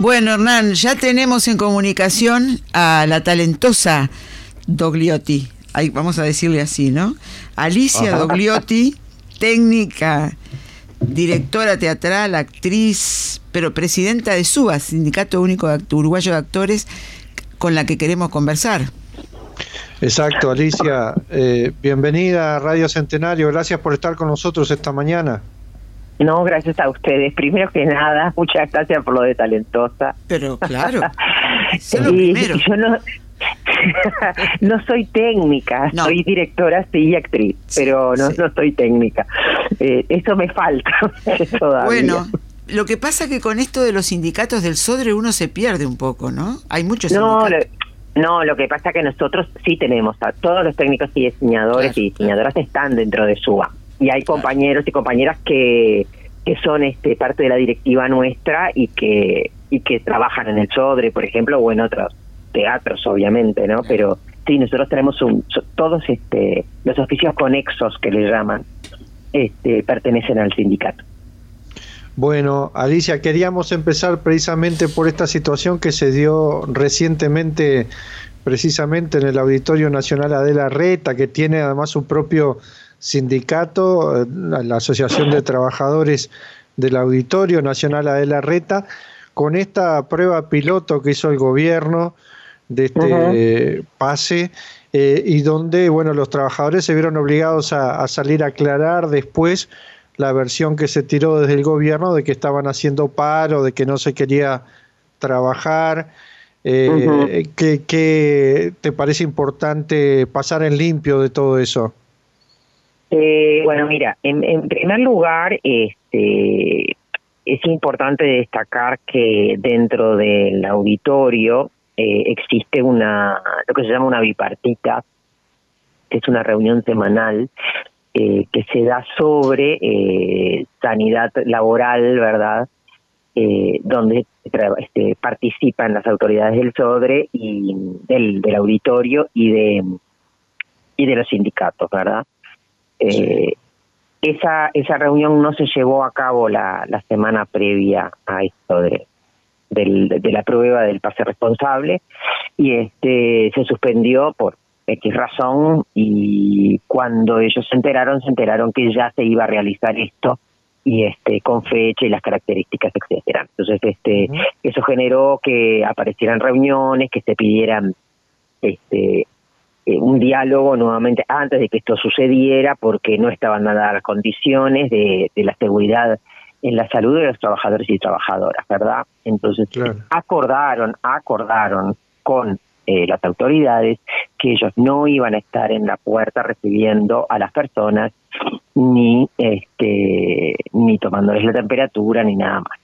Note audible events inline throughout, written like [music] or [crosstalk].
Bueno, Hernán, ya tenemos en comunicación a la talentosa Dogliotti. Ahí vamos a decirle así, ¿no? Alicia Dogliotti, técnica, directora teatral, actriz, pero presidenta de SUBA, Sindicato Único de Uruguayo de Actores, con la que queremos conversar. Exacto, Alicia. Eh, bienvenida a Radio Centenario. Gracias por estar con nosotros esta mañana. No, gracias a ustedes. Primero que nada, [laughs] muchas gracias por lo de talentosa. Pero claro. [laughs] y, yo no, [laughs] no soy técnica, soy directora sí y actriz, pero no, no soy técnica. Eh, eso me falta Bueno, lo que pasa que con esto de los sindicatos del SODRE uno se pierde un poco, ¿no? Hay muchos no, no, lo que pasa que nosotros sí tenemos, a todos los técnicos y diseñadores y diseñadoras están dentro de SUA y hay compañeros y compañeras que, que son este parte de la directiva nuestra y que y que trabajan en el Sodre, por ejemplo, o en otros teatros, obviamente, ¿no? Pero sí, nosotros tenemos un, todos este los oficios conexos que le llaman, este pertenecen al sindicato. Bueno, Alicia, queríamos empezar precisamente por esta situación que se dio recientemente, precisamente en el Auditorio Nacional Adela Reta, que tiene además su propio sindicato, eh, la Asociación de Trabajadores del Auditorio Nacional Adela Reta, con esta prueba piloto que hizo el gobierno de este pase eh, y donde bueno los trabajadores se vieron obligados a, salir a aclarar después la versión que se tiró desde el gobierno de que estaban haciendo paro, de que no se quería trabajar. Eh, ¿qué, te parece importante pasar en limpio de todo eso? Eh, bueno, mira, en, primer lugar, este, es importante destacar que dentro del auditorio eh, existe una, lo que se llama una bipartita, que es una reunión semanal eh, que se da sobre eh, sanidad laboral, ¿verdad? donde este, participan las autoridades del SODRE y del, del auditorio y de y de los sindicatos, ¿verdad? Eh, esa, esa reunión no se llevó a cabo la, la semana previa a esto de, de la prueba del pase responsable y este se suspendió por X razón y cuando ellos se enteraron, se enteraron que ya se iba a realizar esto y este con fecha y las características etcétera. Entonces este eso generó que aparecieran reuniones que se pidieran este eh, un diálogo nuevamente antes de que esto sucediera porque no estaban dadas las condiciones de, la seguridad en la salud de los trabajadores y trabajadoras, ¿verdad? Entonces acordaron, acordaron con eh, las autoridades que ellos no iban a estar en la puerta recibiendo a las personas ni este ni tomándoles la temperatura ni nada más.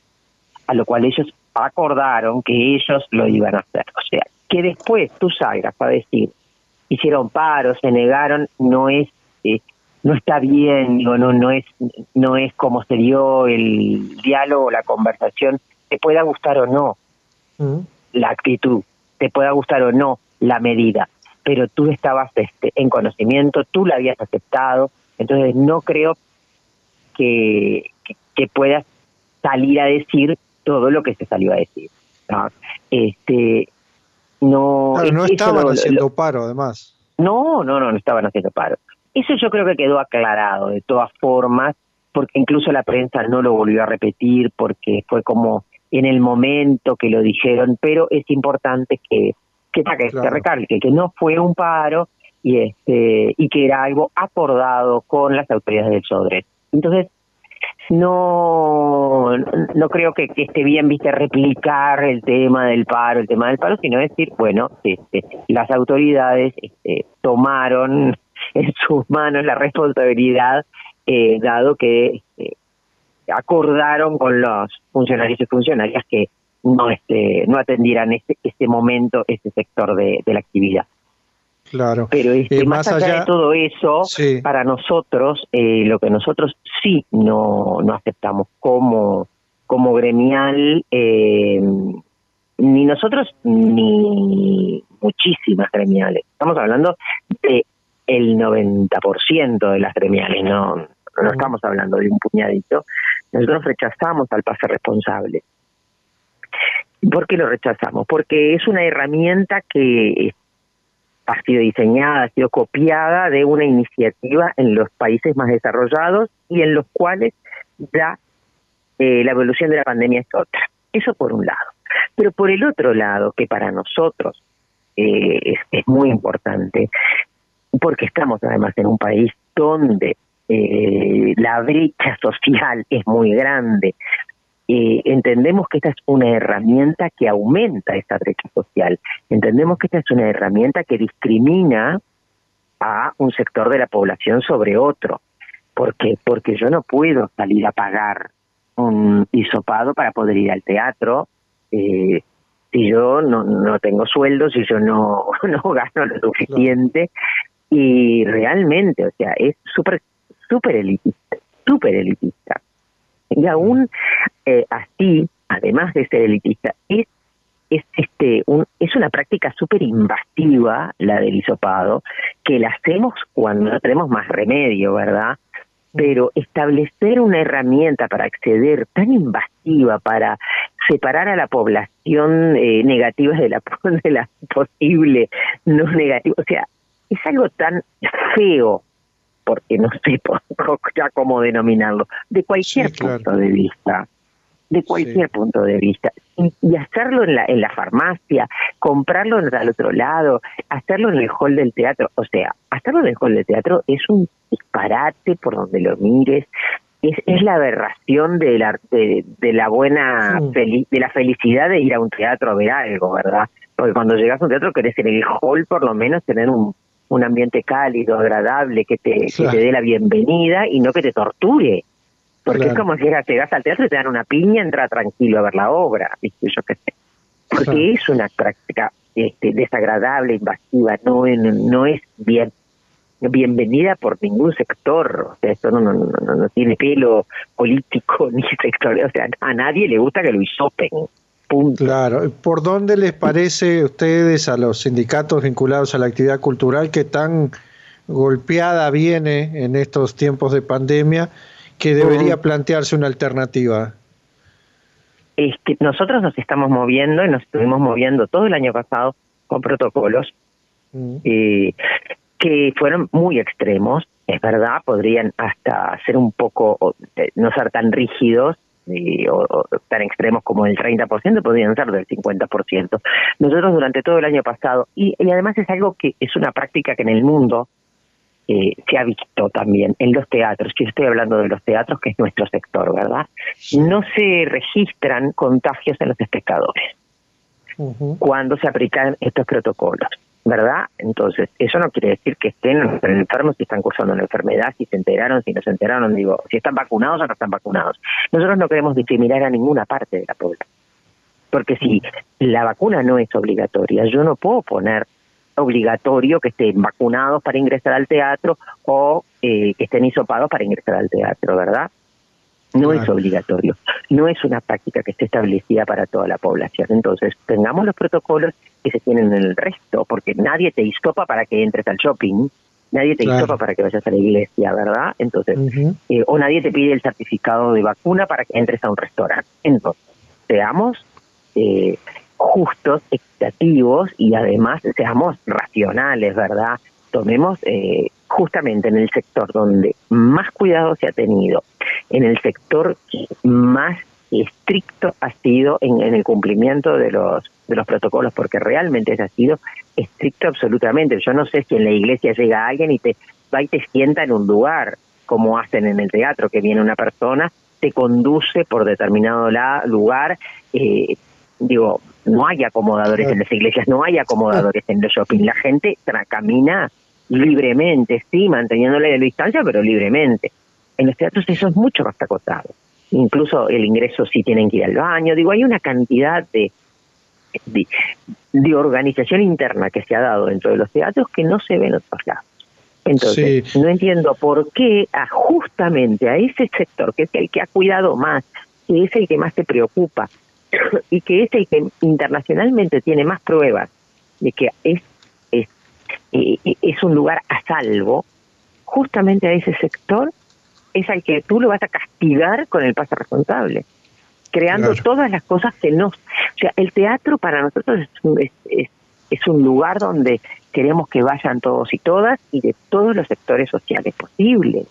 A lo cual ellos acordaron que ellos lo iban a hacer. O sea, que después tú salgas para decir hicieron paros, se negaron, no es eh, no está bien, digo, no no es no es como se dio el diálogo, la conversación, te pueda gustar o no mm. la actitud, te pueda gustar o no la medida, pero tú estabas este, en conocimiento, tú la habías aceptado, entonces no creo que, que, puedas salir a decir todo lo que se salió a decir. Este, no, no estaban haciendo paro, además. No, no, no, no estaban haciendo paro. Eso yo creo que quedó aclarado de todas formas, porque incluso la prensa no lo volvió a repetir, porque fue como en el momento que lo dijeron, pero es importante que, que, se recalque que no fue un paro y este y que era algo acordado con las autoridades del Sodre. Entonces, no no creo que, esté bien viste replicar el tema del paro el tema del paro sino decir bueno este, las autoridades este, tomaron [laughs] en sus manos la responsabilidad eh, dado que este, acordaron con los funcionarios y funcionarias que no este no atendieran este este momento este sector de la actividad Claro. Pero este, eh, más, allá, de todo eso, para nosotros, eh, lo que nosotros sí no, no aceptamos como, como gremial, eh, ni nosotros ni muchísimas gremiales. Estamos hablando de el 90% de las gremiales, no, no estamos hablando de un puñadito. Nosotros rechazamos al pase responsable. ¿Por qué lo rechazamos? Porque es una herramienta que ha sido diseñada, ha sido copiada de una iniciativa en los países más desarrollados y en los cuales ya eh, la evolución de la pandemia es otra. Eso por un lado. Pero por el otro lado, que para nosotros eh, es, es, muy importante, porque estamos además en un país donde eh, la brecha social es muy grande, eh, entendemos que esta es una herramienta que aumenta esta brecha social. Entendemos que esta es una herramienta que discrimina a un sector de la población sobre otro. ¿Por qué? Porque yo no puedo salir a pagar un hisopado para poder ir al teatro eh, si yo no, no tengo sueldo, si yo no, [laughs] no gano lo suficiente. Y realmente, o sea, es súper, súper elitista, súper elitista. Y aún eh, así, además de ser elitista, es es este un, es una práctica súper invasiva la del hisopado que la hacemos cuando no tenemos más remedio verdad pero establecer una herramienta para acceder tan invasiva para separar a la población eh, negativa de la [laughs] de la posible no negativa o sea es algo tan feo porque no sé [laughs] ya cómo denominarlo de cualquier punto de vista de cualquier punto de vista. Y, hacerlo en la en la farmacia comprarlo al otro lado hacerlo en el hall del teatro. O sea hacerlo en el hall del teatro es un disparate por donde lo mires. Es, es la aberración de la de, la buena de la felicidad de ir a un teatro a ver algo verdad porque cuando llegas a un teatro querés en el hall por lo menos tener un un ambiente cálido, agradable, que te, que te dé la bienvenida y no que te torture. Porque es como si llegas al teatro y te dan una piña, entra tranquilo a ver la obra, ¿viste? yo qué sé. Porque es una práctica este, desagradable, invasiva, no, no es bien bienvenida por ningún sector. O sea, esto no, no, no, no tiene pelo político [laughs] ni sector. O sea, a nadie le gusta que lo hisopen. Punto. Claro, ¿por dónde les parece a ustedes, a los sindicatos vinculados a la actividad cultural, que tan golpeada viene en estos tiempos de pandemia? Que debería plantearse una alternativa? Es que nosotros nos estamos moviendo y nos estuvimos moviendo todo el año pasado con protocolos mm. eh, que fueron muy extremos, es verdad, podrían hasta ser un poco, eh, no ser tan rígidos, eh, o, tan extremos como el 30%, podrían ser del 50%. Nosotros durante todo el año pasado, y, y, además es algo que es una práctica que en el mundo eh, se ha visto también en los teatros, yo estoy hablando de los teatros, que es nuestro sector, ¿verdad? No se registran contagios en los espectadores cuando se aplican estos protocolos, ¿verdad? Entonces, eso no quiere decir que estén enfermos, si están cursando una enfermedad, si se enteraron, si no se enteraron, digo, si están vacunados o no están vacunados. Nosotros no queremos discriminar a ninguna parte de la población. Porque si la vacuna no es obligatoria, yo no puedo poner obligatorio que estén vacunados para ingresar al teatro o eh, que estén hisopados para ingresar al teatro, ¿verdad? No es obligatorio, no es una práctica que esté establecida para toda la población. Entonces, tengamos los protocolos que se tienen en el resto, porque nadie te hisopa para que entres al shopping, nadie te claro. para que vayas a la iglesia, ¿verdad? Entonces, eh, o nadie te pide el certificado de vacuna para que entres a un restaurante. Entonces, seamos eh, justos, equitativos y además seamos racionales, ¿verdad? Tomemos eh, justamente en el sector donde más cuidado se ha tenido, en el sector más estricto ha sido en, el cumplimiento de los de los protocolos, porque realmente ha sido estricto absolutamente. Yo no sé si en la iglesia llega alguien y te va y te sienta en un lugar, como hacen en el teatro, que viene una persona, te conduce por determinado lugar, eh, digo, no hay acomodadores en las iglesias, no hay acomodadores en los shopping. La gente camina libremente, sí, manteniéndole la distancia, pero libremente. En los teatros eso es mucho más acotado. Incluso el ingreso sí tienen que ir al baño. Digo, hay una cantidad de, de, organización interna que se ha dado dentro de los teatros que no se ve en otros lados. Entonces, no entiendo por qué justamente a ese sector, que es el que ha cuidado más, que es el que más se preocupa, [coughs] y que es el que internacionalmente tiene más pruebas de que es, es, eh, es un lugar a salvo, justamente a ese sector es al que tú lo vas a castigar con el pase responsable. creando todas las cosas que no... O sea, el teatro para nosotros es un, es, es un lugar donde queremos que vayan todos y todas y de todos los sectores sociales posibles.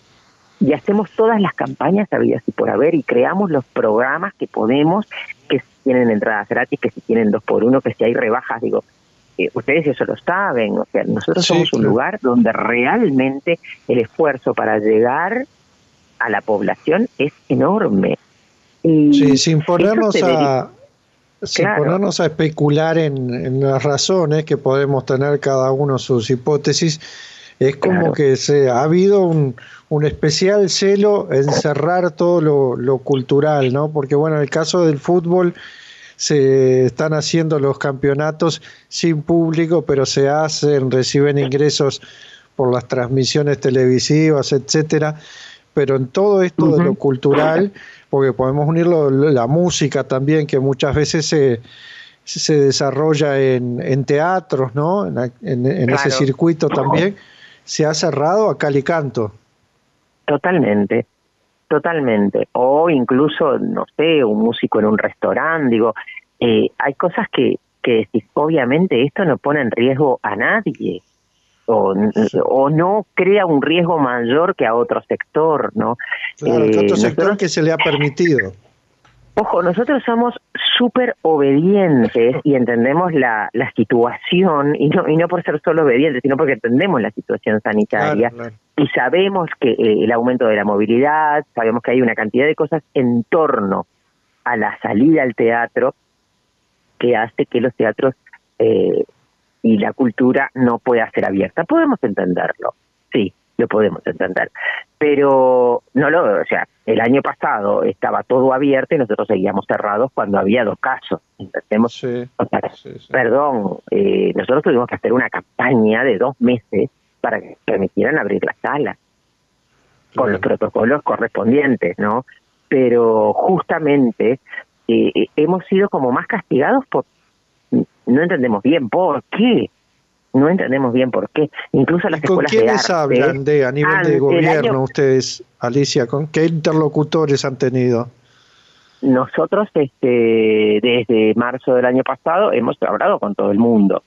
Y hacemos todas las campañas habidas y por haber y creamos los programas que podemos, que si tienen entradas gratis, que si tienen dos por uno, que si hay rebajas, digo, eh, ustedes eso lo saben, o sea, nosotros somos un lugar donde realmente el esfuerzo para llegar a la población es enorme. sí, sin ponernos a sin ponernos a especular en, las razones que podemos tener cada uno sus hipótesis, es como que se ha habido un, un, especial celo en cerrar todo lo, lo, cultural, ¿no? Porque bueno, en el caso del fútbol se están haciendo los campeonatos sin público, pero se hacen, reciben ingresos por las transmisiones televisivas, etcétera. Pero en todo esto de lo cultural porque podemos unir la música también, que muchas veces se, se desarrolla en, en teatros, ¿no? En, ese circuito también, se ha cerrado a cal y canto. Totalmente, totalmente. O incluso, no sé, un músico en un restaurante, digo, eh, hay cosas que, que obviamente esto no pone en riesgo a nadie o, o no crea un riesgo mayor que a otro sector, ¿no? Claro, eh, otro sector que se le ha permitido. Ojo, nosotros somos súper obedientes y entendemos la, la situación, y no, y no por ser solo obedientes, sino porque entendemos la situación sanitaria y sabemos que eh, el aumento de la movilidad, sabemos que hay una cantidad de cosas en torno a la salida al teatro que hace que los teatros eh, y la cultura no puede ser abierta. Podemos entenderlo, sí, lo podemos entender. Pero no lo, o sea, el año pasado estaba todo abierto y nosotros seguíamos cerrados cuando había dos casos. ¿Entendemos? Perdón, eh, nosotros tuvimos que hacer una campaña de dos meses para que permitieran abrir la sala con los protocolos correspondientes, ¿no? Pero justamente eh, eh, hemos sido como más castigados por no entendemos bien por qué. No entendemos bien por qué. Incluso las ¿Con quiénes hablan de a nivel de gobierno ustedes, Alicia? ¿Con qué interlocutores han tenido? Nosotros, este, desde marzo del año pasado, hemos hablado con todo el mundo.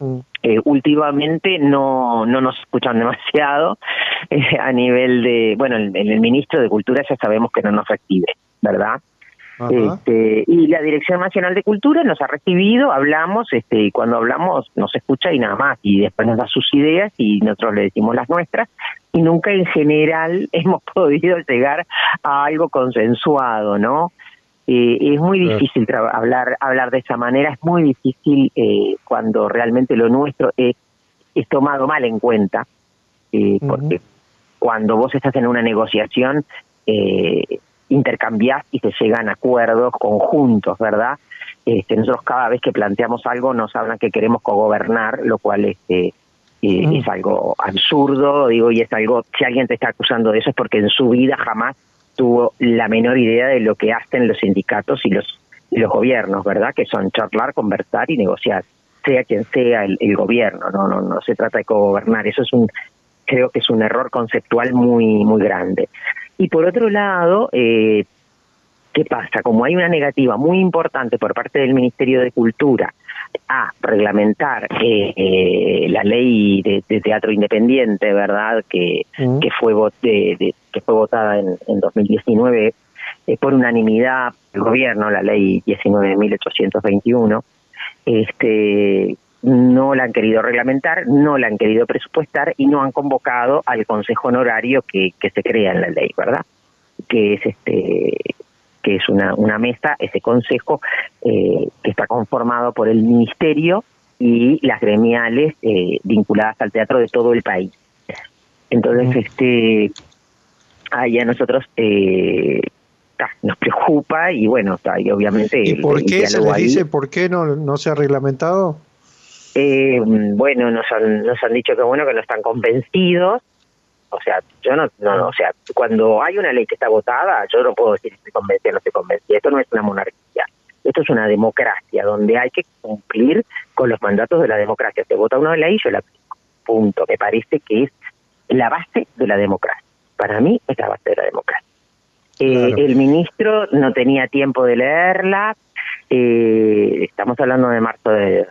Mm. Eh, últimamente no, no nos escuchan [laughs] demasiado eh, a nivel de, bueno, el, el, ministro de Cultura ya sabemos que no nos recibe, ¿verdad? Este, y la Dirección Nacional de Cultura nos ha recibido, hablamos, este, y cuando hablamos nos escucha y nada más, y después nos da sus ideas y nosotros le decimos las nuestras, y nunca en general [laughs] hemos podido llegar a algo consensuado, ¿no? Eh, es muy difícil hablar hablar de esa manera, es muy difícil eh, cuando realmente lo nuestro es, es tomado mal en cuenta, eh, porque cuando vos estás en una negociación, eh, intercambiar y se llegan a acuerdos conjuntos, ¿verdad? Este, nosotros cada vez que planteamos algo nos hablan que queremos cogobernar, lo cual este, eh, es algo absurdo, digo, y es algo, si alguien te está acusando de eso es porque en su vida jamás tuvo la menor idea de lo que hacen los sindicatos y los, los gobiernos, ¿verdad? Que son charlar, conversar y negociar, sea quien sea el, el gobierno, no, no, no se trata de cogobernar, eso es un, creo que es un error conceptual muy, muy grande. Y por otro lado, eh, ¿qué pasa? Como hay una negativa muy importante por parte del Ministerio de Cultura a reglamentar eh, eh, la ley de, teatro independiente, ¿verdad? Que, mm. que, fue, que fue votada en, en 2019 por unanimidad del gobierno, la ley 19.821, este, no la han querido reglamentar, no la han querido presupuestar y no han convocado al consejo honorario que, que se crea en la ley, ¿verdad? Que es este que es una, una mesa, ese consejo eh, que está conformado por el ministerio y las gremiales eh, vinculadas al teatro de todo el país. Entonces, este ahí a nosotros eh, nos preocupa y bueno, y obviamente... ¿Y por qué se les dice por qué no, no se ha reglamentado? Eh, bueno, nos han, nos han dicho que bueno, que no están convencidos. O sea, yo no, no, o sea, cuando hay una ley que está votada, yo no puedo decir si estoy convencida o no estoy convencida. Esto no es una monarquía. Esto es una democracia donde hay que cumplir con los mandatos de la democracia. Se vota una ley, yo la aplico. Punto. Me parece que es la base de la democracia. Para mí es la base de la democracia. Eh, el ministro no tenía tiempo de leerla. Eh, estamos hablando de marzo de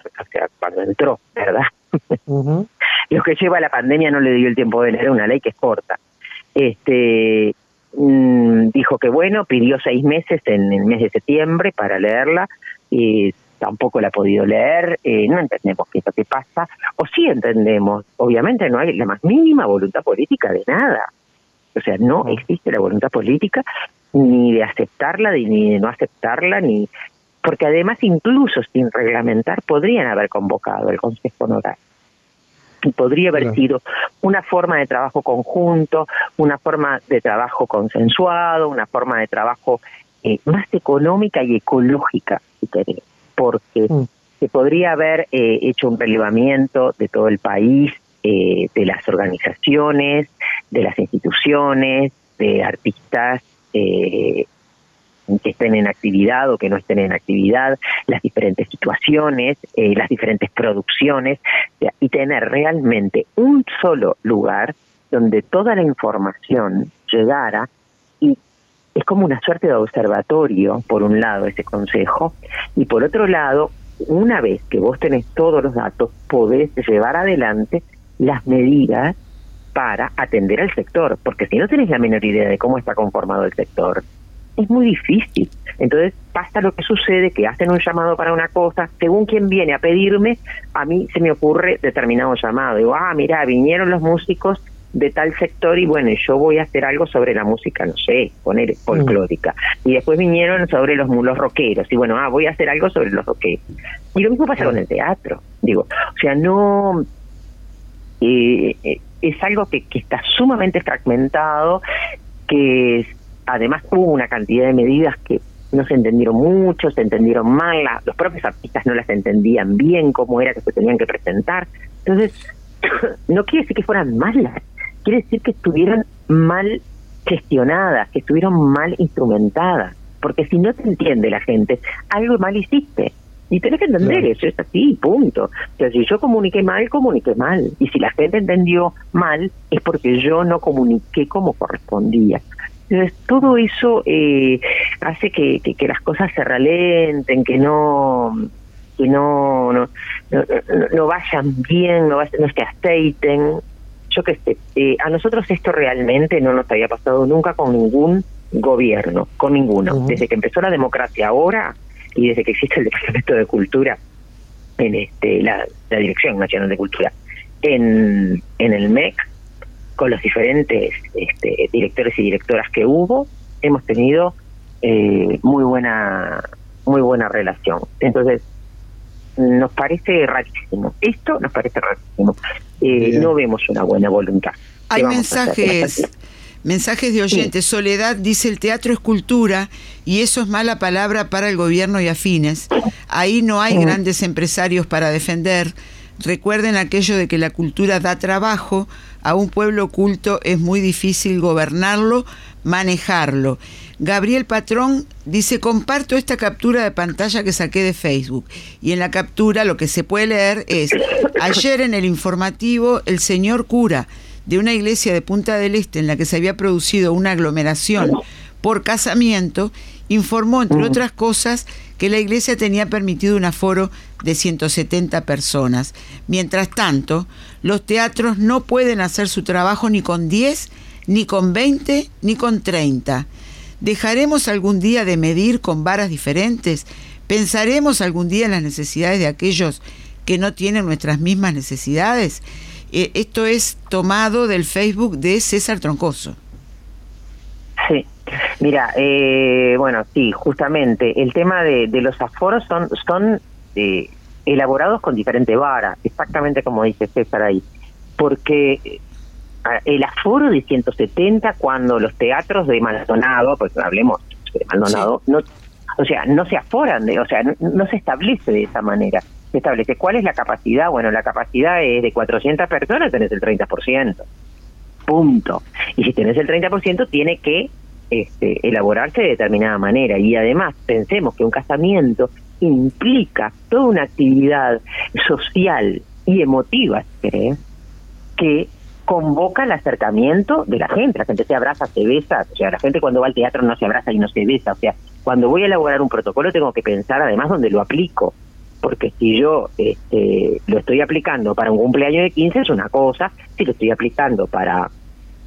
cuando entró, ¿verdad? [laughs] Lo que lleva la pandemia no le dio el tiempo de leer una ley que es corta. Este mm, dijo que bueno, pidió seis meses en el mes de septiembre para leerla y tampoco la ha podido leer, eh, no entendemos qué es lo que pasa, o sí entendemos, obviamente no hay la más mínima voluntad política de nada, o sea, no existe la voluntad política ni de aceptarla ni de no aceptarla, ni porque además incluso sin reglamentar podrían haber convocado el Consejo Honorario. Y podría haber sido una forma de trabajo conjunto, una forma de trabajo consensuado, una forma de trabajo eh, más económica y ecológica, si querés, porque mm. se podría haber eh, hecho un relevamiento de todo el país, eh, de las organizaciones, de las instituciones, de artistas eh, que estén en actividad o que no estén en actividad, las diferentes situaciones, eh, las diferentes producciones, y tener realmente un solo lugar donde toda la información llegara y es como una suerte de observatorio, por un lado, ese consejo, y por otro lado, una vez que vos tenés todos los datos, podés llevar adelante las medidas para atender al sector, porque si no tenés la menor idea de cómo está conformado el sector, es muy difícil. Entonces pasa lo que sucede, que hacen un llamado para una cosa, según quien viene a pedirme, a mí se me ocurre determinado llamado. Digo, ah, mira, vinieron los músicos de tal sector y bueno, yo voy a hacer algo sobre la música, no sé, poner folclórica. Y después vinieron sobre los mulos rockeros y bueno, ah, voy a hacer algo sobre los rockeros. Y lo mismo pasa con el teatro. Digo, o sea, no... Eh, eh, es algo que, que está sumamente fragmentado, que además hubo una cantidad de medidas que no se entendieron mucho, se entendieron mal, los propios artistas no las entendían bien cómo era que se tenían que presentar. Entonces, [coughs] no quiere decir que fueran malas, quiere decir que estuvieran mal gestionadas, que estuvieron mal instrumentadas, porque si no te entiende la gente, algo mal hiciste. Y tenés que entender eso, es así, punto. O sea, si yo comuniqué mal, comuniqué mal. Y si la gente entendió mal, es porque yo no comuniqué como correspondía. Entonces, todo eso eh, hace que, que, las cosas se ralenten, que no que no no, no, vayan bien, no, no se aceiten. Yo qué sé, eh, a nosotros esto realmente no nos había pasado nunca con ningún gobierno, con ninguno. Desde que empezó la democracia ahora, y desde que existe el Departamento de Cultura, en este la, Dirección Nacional de Cultura, en, en el MEC, con los diferentes este, directores y directoras que hubo, hemos tenido eh, muy buena muy buena relación. Entonces, nos parece rarísimo. Esto nos parece rarísimo. Eh, no vemos una buena voluntad. Hay mensajes Mensajes de oyentes. Soledad dice el teatro es cultura y eso es mala palabra para el gobierno y afines. Ahí no hay grandes empresarios para defender. Recuerden aquello de que la cultura da trabajo, a un pueblo culto es muy difícil gobernarlo, manejarlo. Gabriel Patrón dice, comparto esta captura de pantalla que saqué de Facebook. Y en la captura lo que se puede leer es, ayer en el informativo el señor cura de una iglesia de Punta del Este en la que se había producido una aglomeración por casamiento, informó, entre otras cosas, que la iglesia tenía permitido un aforo de 170 personas. Mientras tanto, los teatros no pueden hacer su trabajo ni con 10, ni con 20, ni con 30. ¿Dejaremos algún día de medir con varas diferentes? ¿Pensaremos algún día en las necesidades de aquellos que no tienen nuestras mismas necesidades? Eh, esto es tomado del Facebook de César Troncoso. Mira, eh, bueno, sí, justamente el tema de, los aforos son, son eh, elaborados con diferente vara, exactamente como dice César ahí, porque el aforo de 170 cuando los teatros de Maldonado, pues hablemos de Maldonado, no, o sea, no se aforan, de, o sea, no se establece de esa manera se establece cuál es la capacidad. Bueno, la capacidad es de 400 personas, tenés el 30%. Punto. Y si tenés el 30%, tiene que este, elaborarse de determinada manera. Y además, pensemos que un casamiento implica toda una actividad social y emotiva, ¿crees? que convoca el acercamiento de la gente. La gente se abraza, se besa. O sea, la gente cuando va al teatro no se abraza y no se besa. O sea, cuando voy a elaborar un protocolo tengo que pensar además dónde lo aplico. Porque si yo este, lo estoy aplicando para un cumpleaños de 15 es una cosa, si lo estoy aplicando para,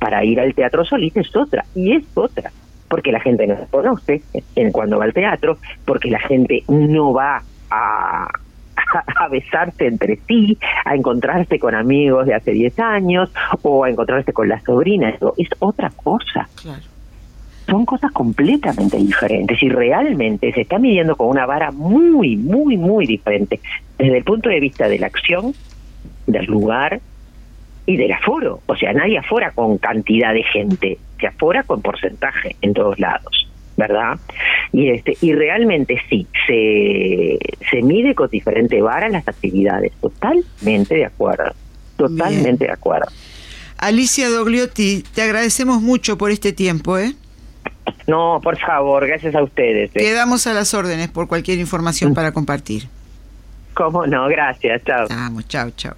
para ir al teatro solista es otra. Y es otra. Porque la gente no se conoce en cuando va al teatro, porque la gente no va a, a, besarse entre sí, a encontrarse con amigos de hace 10 años o a encontrarse con la sobrina. Eso es otra cosa. Son cosas completamente diferentes y realmente se está midiendo con una vara muy, muy, muy diferente desde el punto de vista de la acción, del lugar y del aforo. O sea, nadie afora con cantidad de gente, se afora con porcentaje en todos lados. ¿verdad? Y este y realmente sí, se, se mide con diferente vara las actividades, totalmente de acuerdo, totalmente de acuerdo. Alicia Dogliotti, te agradecemos mucho por este tiempo, ¿eh? No, por favor, gracias a ustedes. ¿eh? Quedamos a las órdenes por cualquier información mm. para compartir. ¿Cómo no? Gracias, chao. Vamos, chao, chao.